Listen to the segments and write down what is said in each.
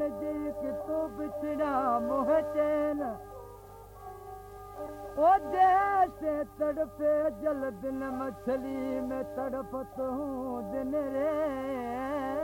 जी तूं बिछड़ा मोहन ਤੜਫੇ ਜਲਦ ਨ ਮਛਲੀ मछली में ਹੂੰ ਦਿਨ रे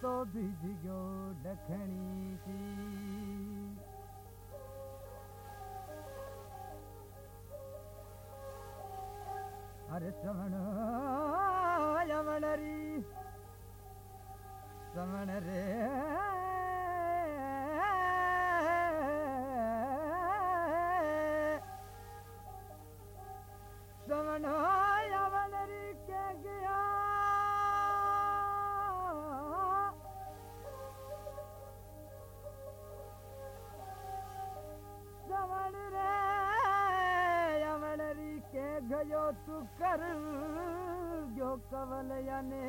تو ٻج گيو ڏکڻي ٿي اري شروڻ يمنري شروڻ ري. तू कर जो कवल याने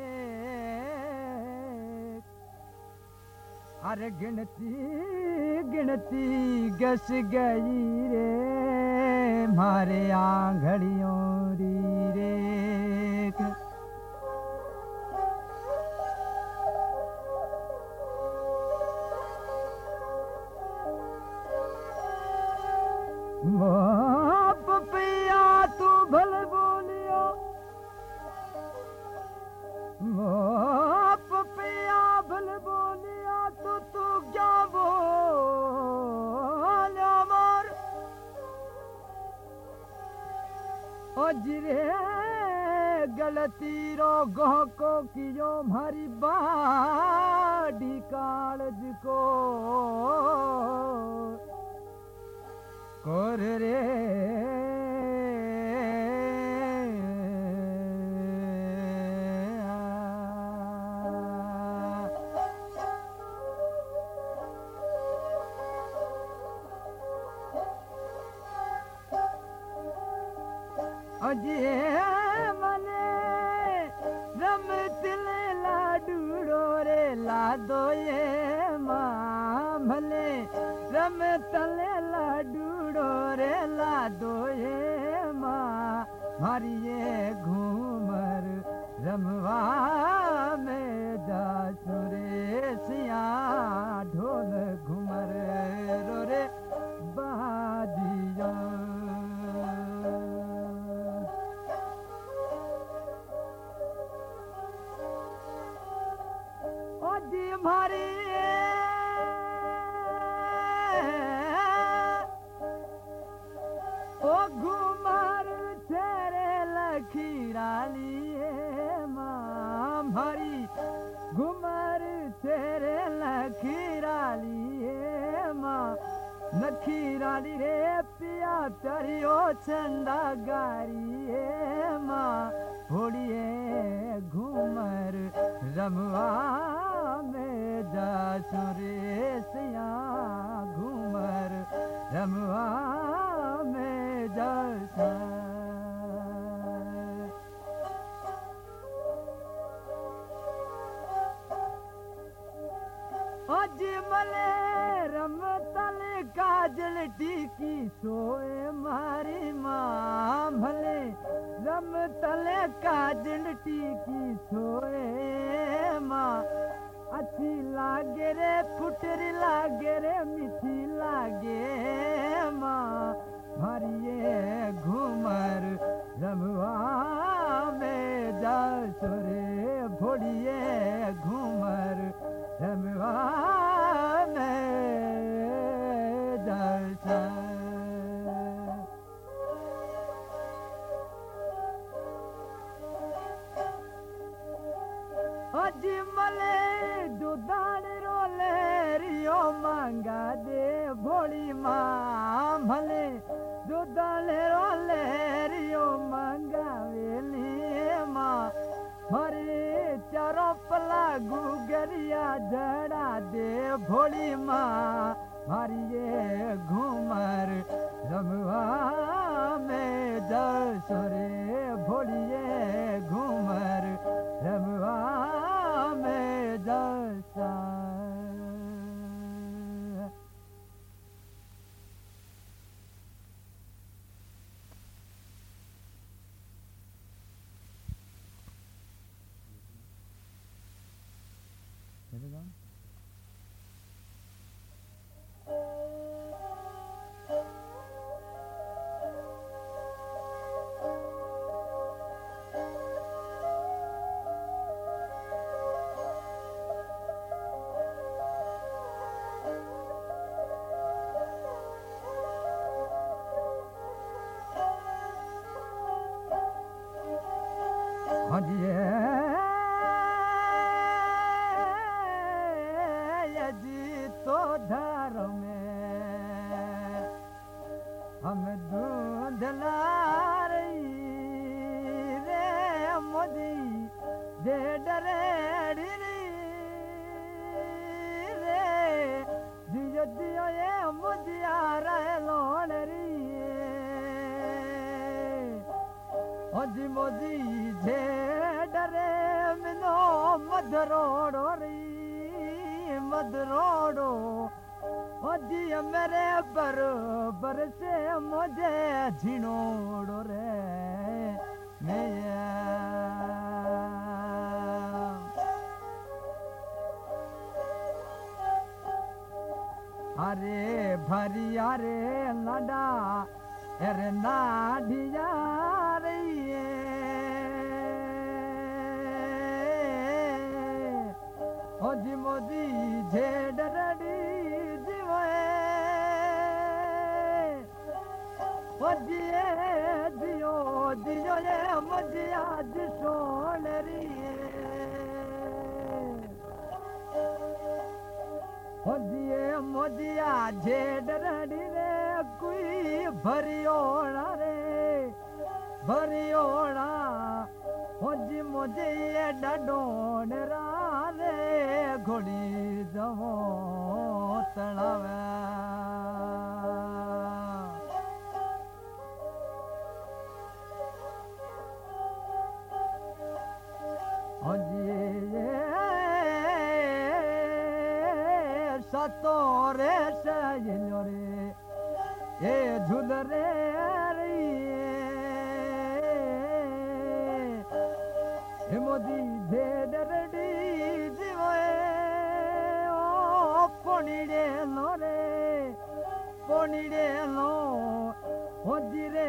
हर गिनती गिनती गस गई रे। मारे आ घड़ियों somebody मोदी जे डरे मिनो मधरोड़ो री जी मेरे बरोबर अरे भरिया रे लडा अरे नाडिया जी सोन रही जिए मोदिया झेड रडी रे कोई भरियोड़ा रे भरियोड़ा होजी मुझे ये डडोन रे घोड़ी जवो तड़ावे झुल रे रे मोदी झेड रडी जीवे ओ पोणीडे लो रे पोणीडे लो होजी रे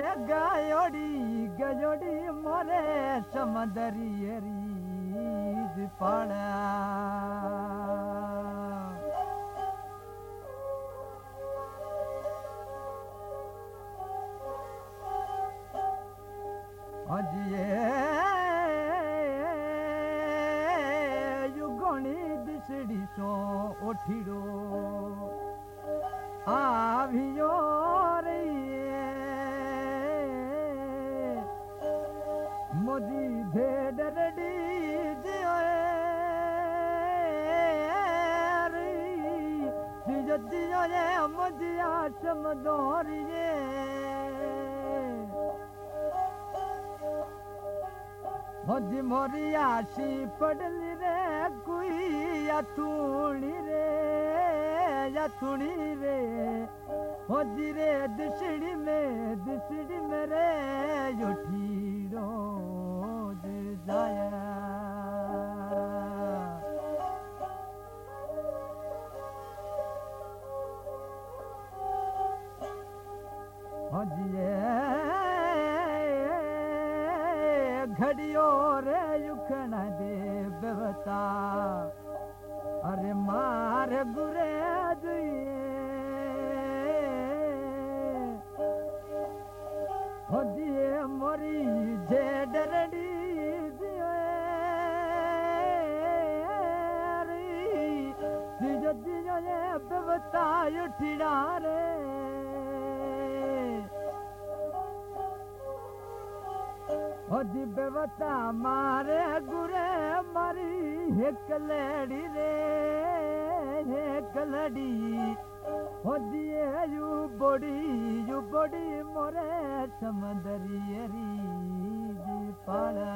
उठिड़ो आभियो रहिए मोदी भेड रडी जियो जियो ये मोदिया समदोरिए होजी मोरिया सी पडली रे कोई अतुणी रे अतुणी रे होजी रे दिसड़ी में दिसड़ी मेरे योठीड़ो जाया रे बेवता मारे गुरे मारी एक लड़ी रे एक लड़ी। होजी यू बड़ी बड़ी मोरे समंदरी री जी पाड़ा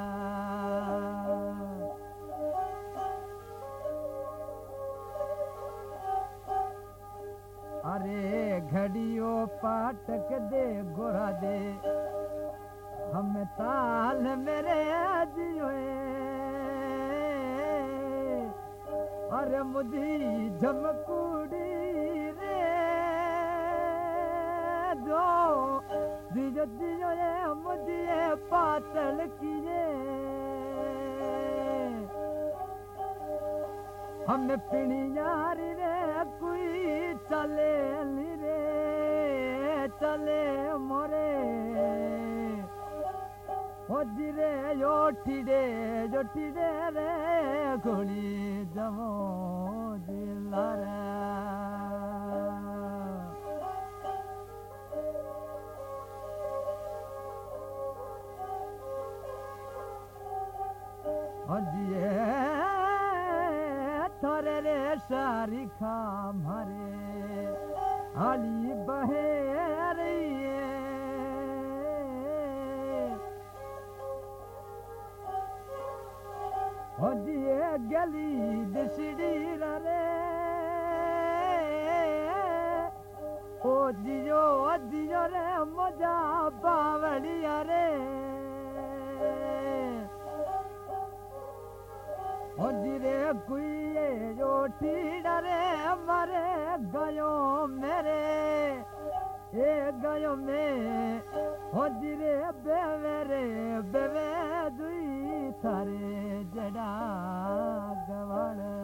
अरे घड़ियो पाटक दे गोरा दे। हम ताल मेरे जियो अरे मुझी झमकुड़ी रे। जो दियो दियो ये मुझे पातल किए। हम पिणी यारी चले रे चले मोरे ಹೊಜ್ಜಿರೆ ಯೋಟಿಡೆ ಜೊಟ್ಟಿಡೆ ರೇ ಕೊಡಿ ಜಮೋದಿಲ್ಲರ ಹೊಜ್ಜಿಯೇ ಥೊರೆ ರೇ ಸಾರಿ ಖಾ ಮರೆ होजिए गली दिसड़ी रे जो ठीड़ा रे मरे गयो मेरे ए गयो में हो जिरे बेवे रे बेवे दुई थारे जड़ा गवड़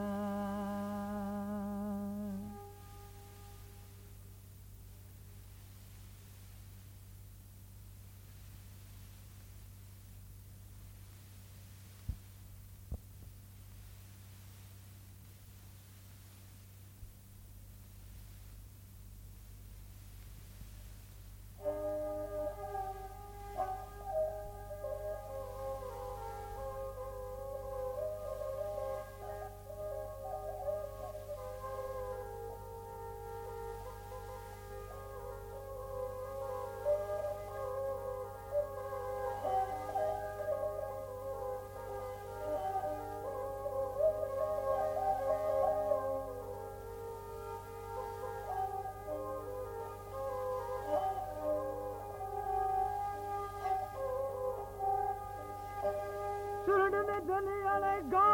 सुरड में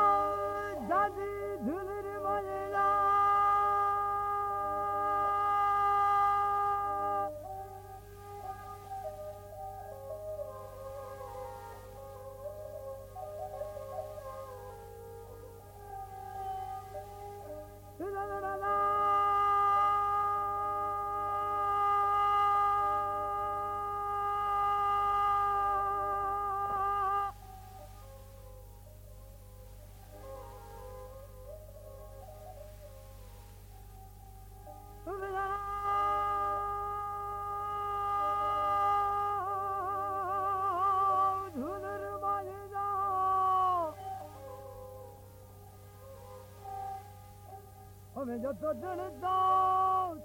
मन जो तो जणदा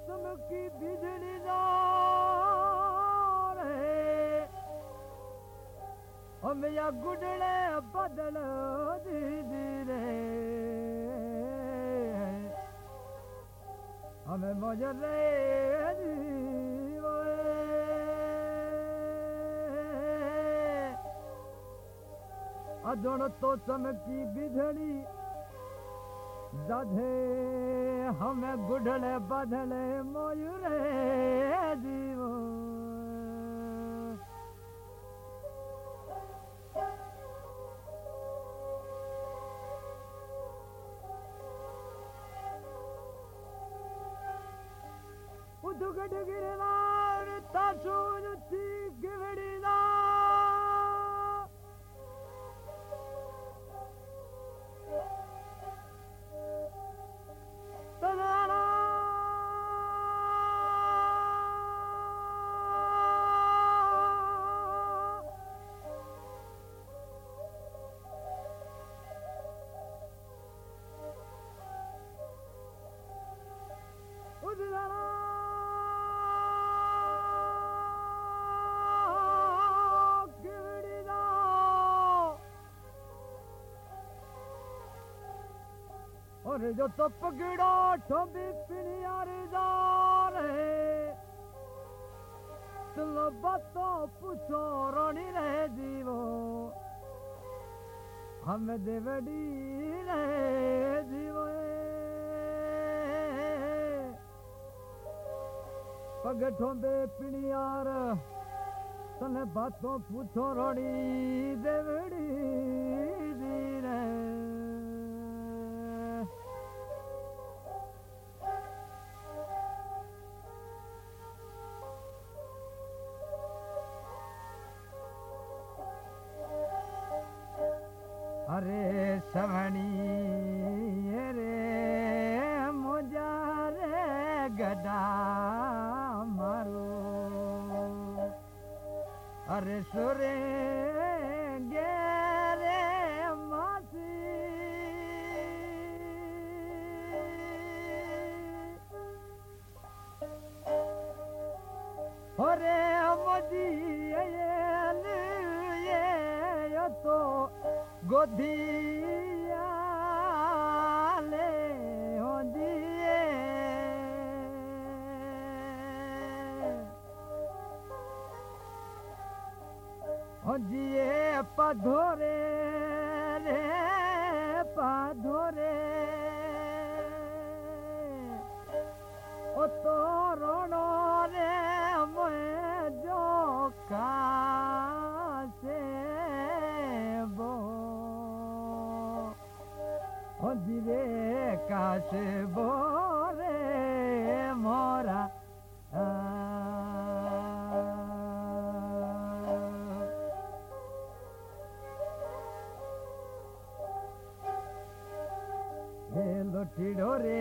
चमकी बिजली जा रहे। हम या गुडड़े बदल धीरे हमें मजर रहे अजण तो चमकी बिझड़ी जधे हमें बुढ़ले बदले मोय जो तो पकड़ा ठोबी पिनियार जारे तुम बातों पूछो रहे जीवो। हम देवड़ी रहे जीवो पग ठोबे पिनियार तने बातों पूछो रोनी देवड़ी सुरे गे रे ये तो गोदिया ಹಿಡೋರೇ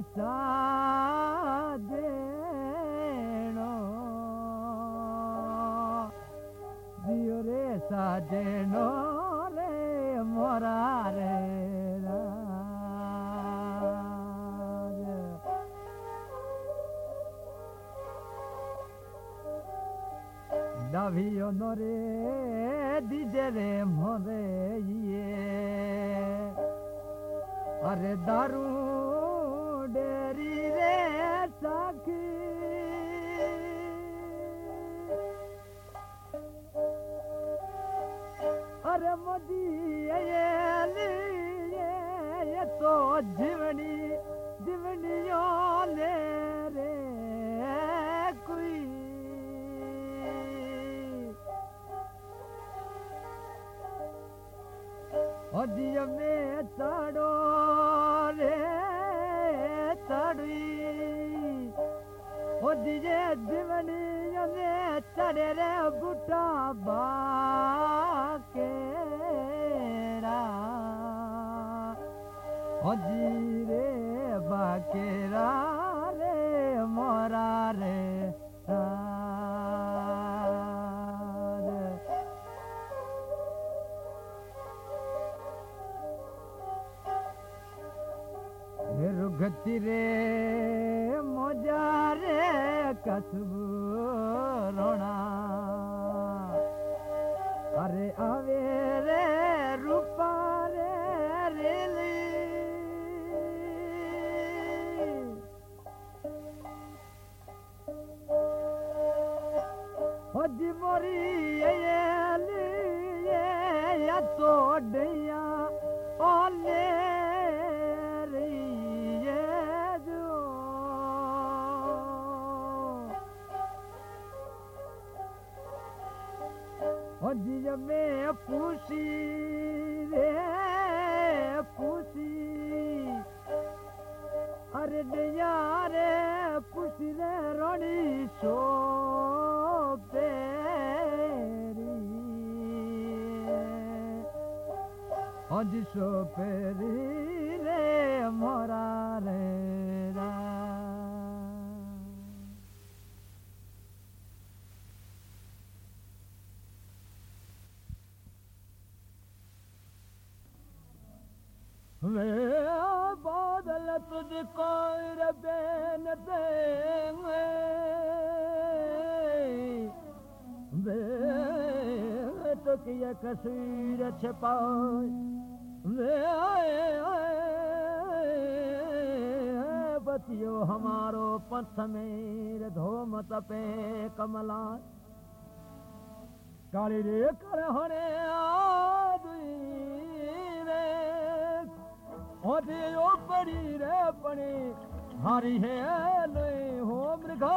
स जियो रे ने रे मोरा रे दी जे रे मो रे अरे दारू हर मोदी जीवन कु में जी दमनीअ चड़े रे बूटा बा केरा फीरे बा कहिड़ेरारे मोर रे रे रे। 啊。में पूसी रे पूसी अरे दिया रे पूसी रे रोनी सो पेरी अज हाँ सो पेरी रे, मोरा रे। पंथ मेर धोम तपे कमला कर रे पड़ी हारी मृगा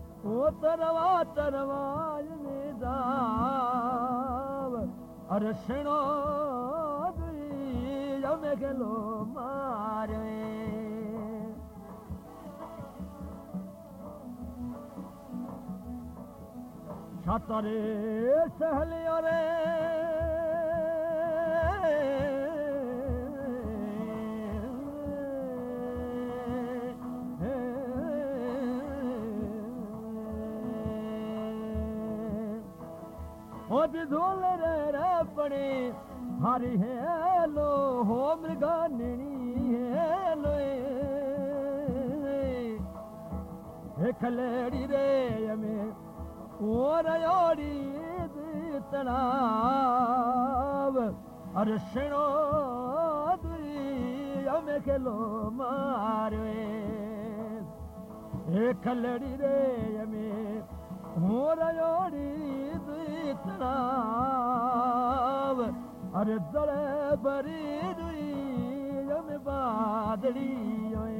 اهو تروا ترواز ار سڻو کي لو ماري ڇتري سهلي हरि हेलो हो मृगा निणी हेलो हेखलेड़ी रे योड़ी तणाव अरे शिणो दुई यमे खेलो मारवे हेखलेड़ी रे तणाव अरे दुई यमे बादड़ी ओए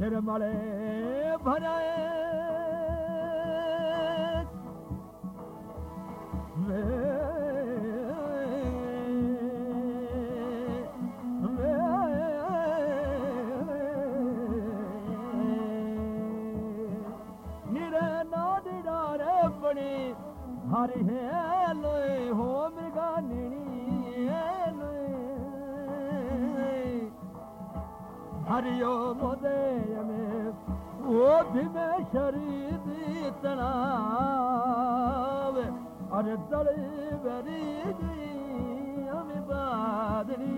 निर्मले भराए हरियो मोदय में वो भी में शरीर तनाव अरे दड़ी बरी हम बादरी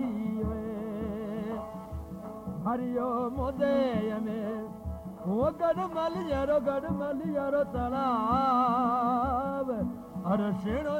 हरियो मोदय में गढ़मल यारो गढ़मल यारो तनाव अरे शिणो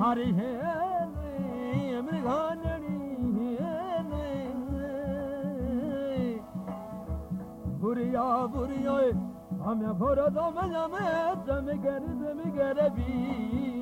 هري مراني بري بري بر تمي جم گهر تم گهر به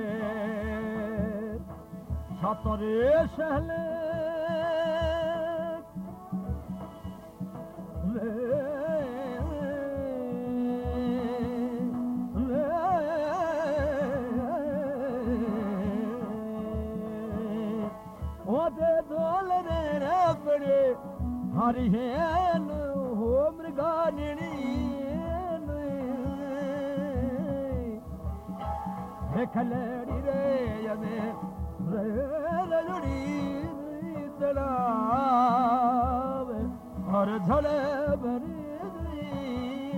बुरदो में जमे के जमे बीद अरे जोड़े रेली जर छे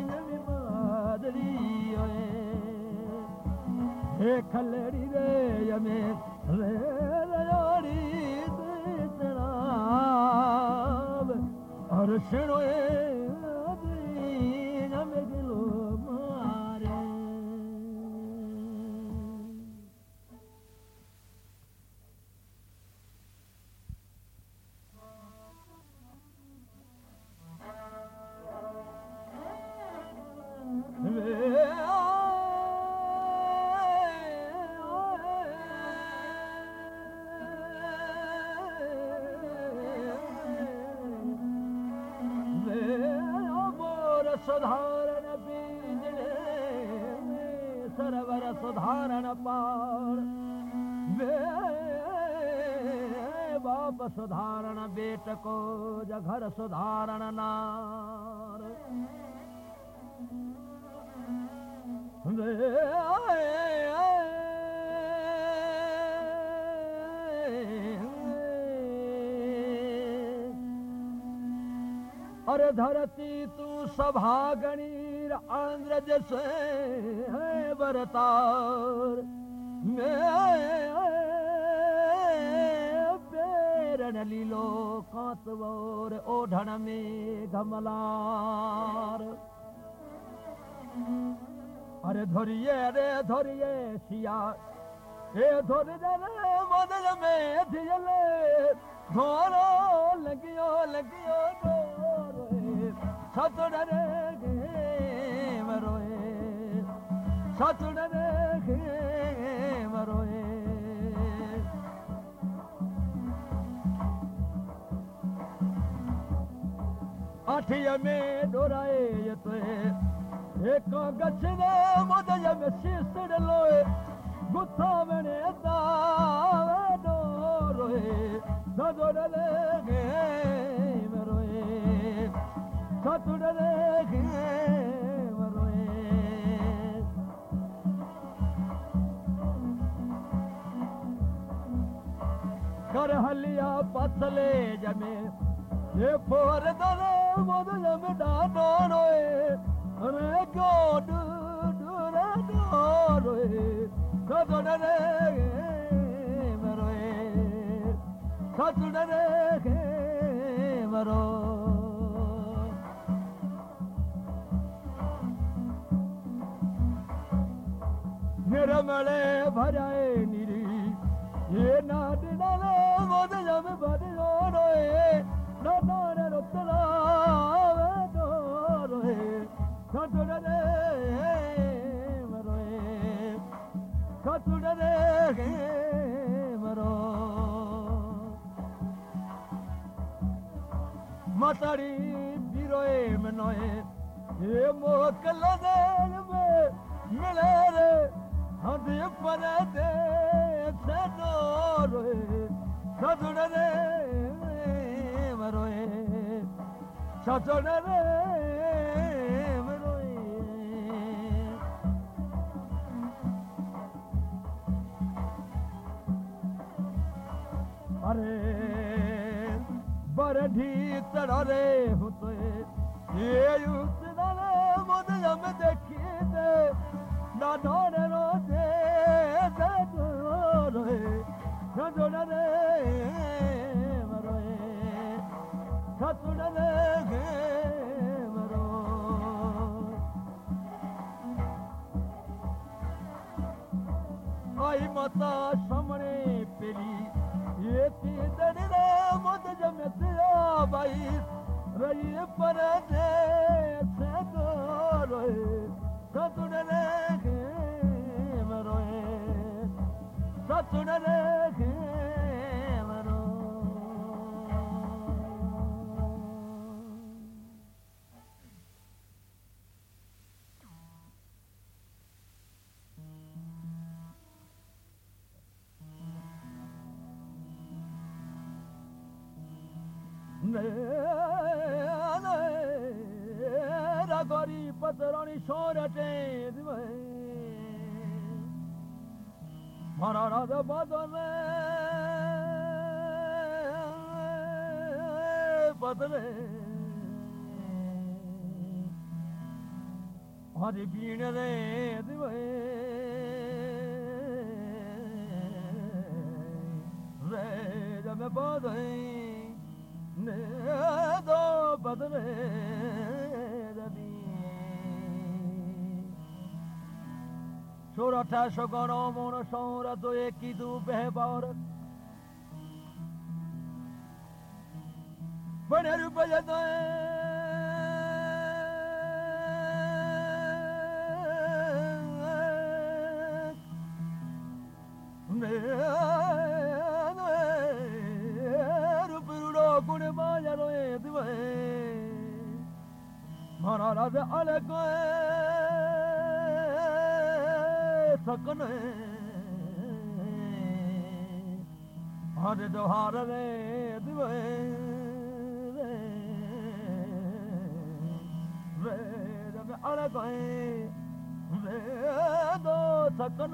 भई मादरी अवे हे खलड़ी रे अमे रेली जन हर शरोए सुधारण बेट को जघर सुधारण नार। धरती तू सभा गणीर आंध्र जैसे है बरतार कांतवोर ओढ़ण में घमलार। अरे धोरिए रे धोरिए सिया। ए धोर रे मदल में लगियो डोरोए सतुड़ रे गे मरोए सतुड़ रे अठिय में डोराए ये तो एक गछने मुदय में शीसड़ लोए। गुत्था मने दावे डोरोए। सतुड़ रे गे मरोए सतुड़ रे गे मरोए कर हलिया पतले जमे ये फोर दरे मोद जमे डाडोए रे गोड डुरे मिले मरोए सदुड़ रे बरढी तड़रे होते। ये युक्त दाने मुझे में देखी दे ना डोरे रोजे दे रोए ना डोरे रे मरोए। सतुड़ रे गे मरो आई माता रागरी पद बदन बदने हरि पीने रे दिवे रे जब बदने दो बदने ষোড়ঠা সগণ মন সংরত একই দু বেহবর বনের উপরে গুণ মায়া রয়ে দিবে মনারাজ আলে কয়ে। सकन हर दोहार रे दिवे रे रे अलग रे दो सकन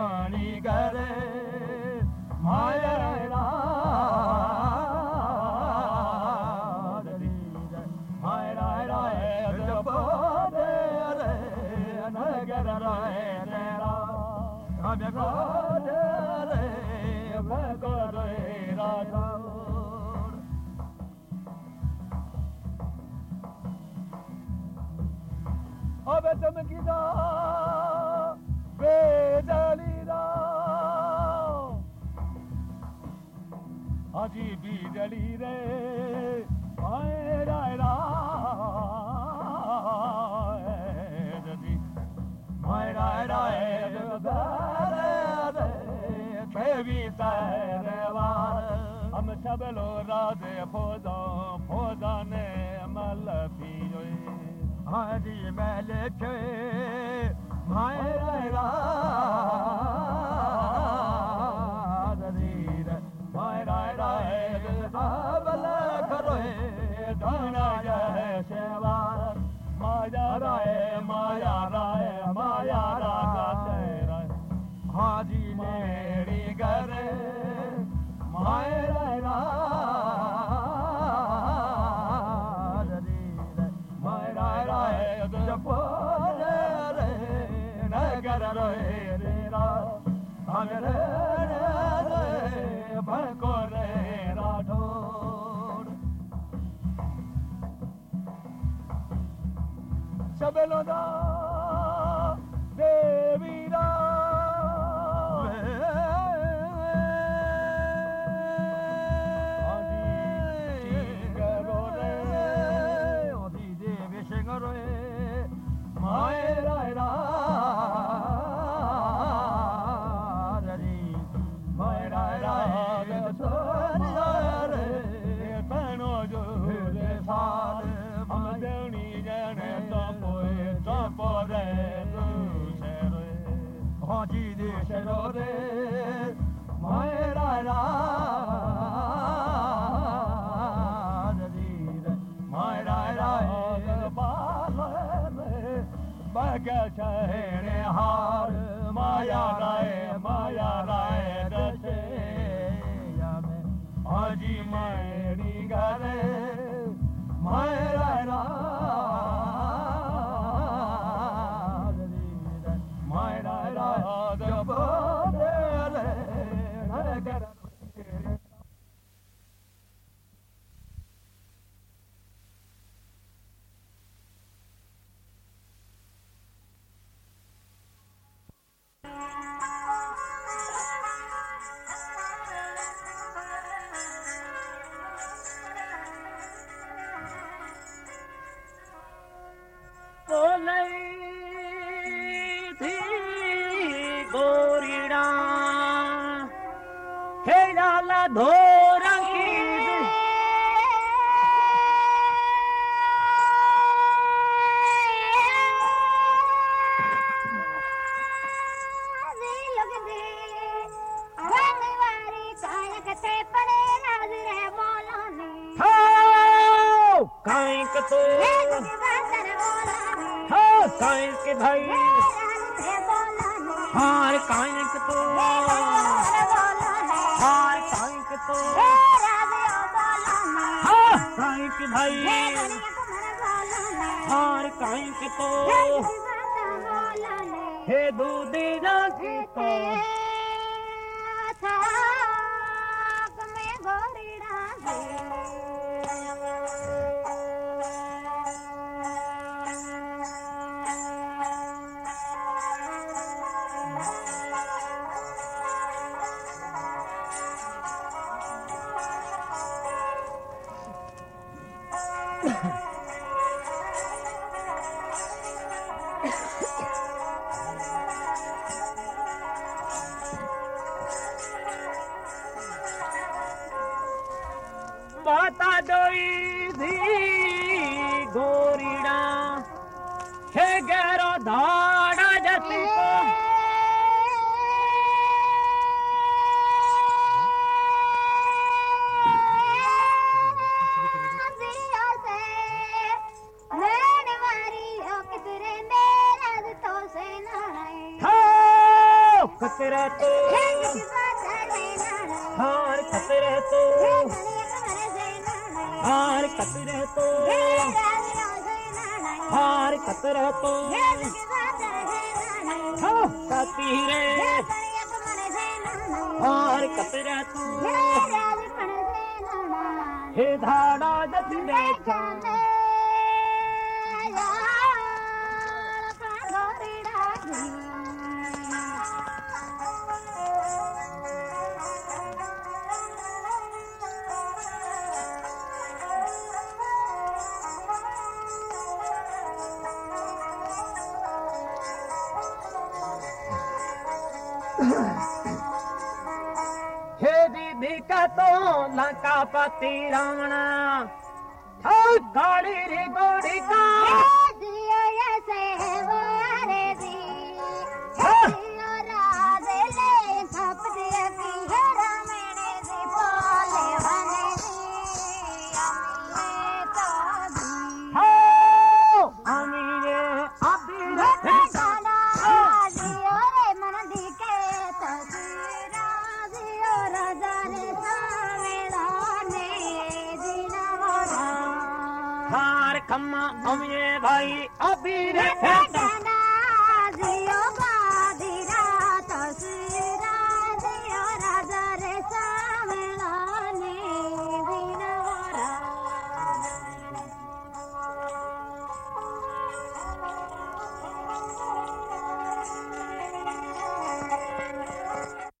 हम सब लो राधे फोदा फोदा ने मल पियोए हरी हम रे ਚਹਿਰੇ ਹਾਰ ਮਾਇਆ ਰਾਏ ਮਾਇਆ ਰਾਏ ਦਸੇ। ਯਾਮੇ ਹਾਜੀ ਮੈਣੀ ਗਰੇ ਮਾਇਰਾ ਰਾ तो। हाँ कायन के भाई। हार कायन के तो। हार कायन के तो। हाँ कायन के भाई। हार कायन के तो। हे दूधे ना के तो। में गोरीड़ा खतरा तो। हार खतरा तो। हार खतरा तो। हार खतरा तो। कतीरे हार खतरा तो। हे धाड़ा जसी देखा लंका पति रावणा हाँ गाड़ी रे गोड़ी का हम भाई अभी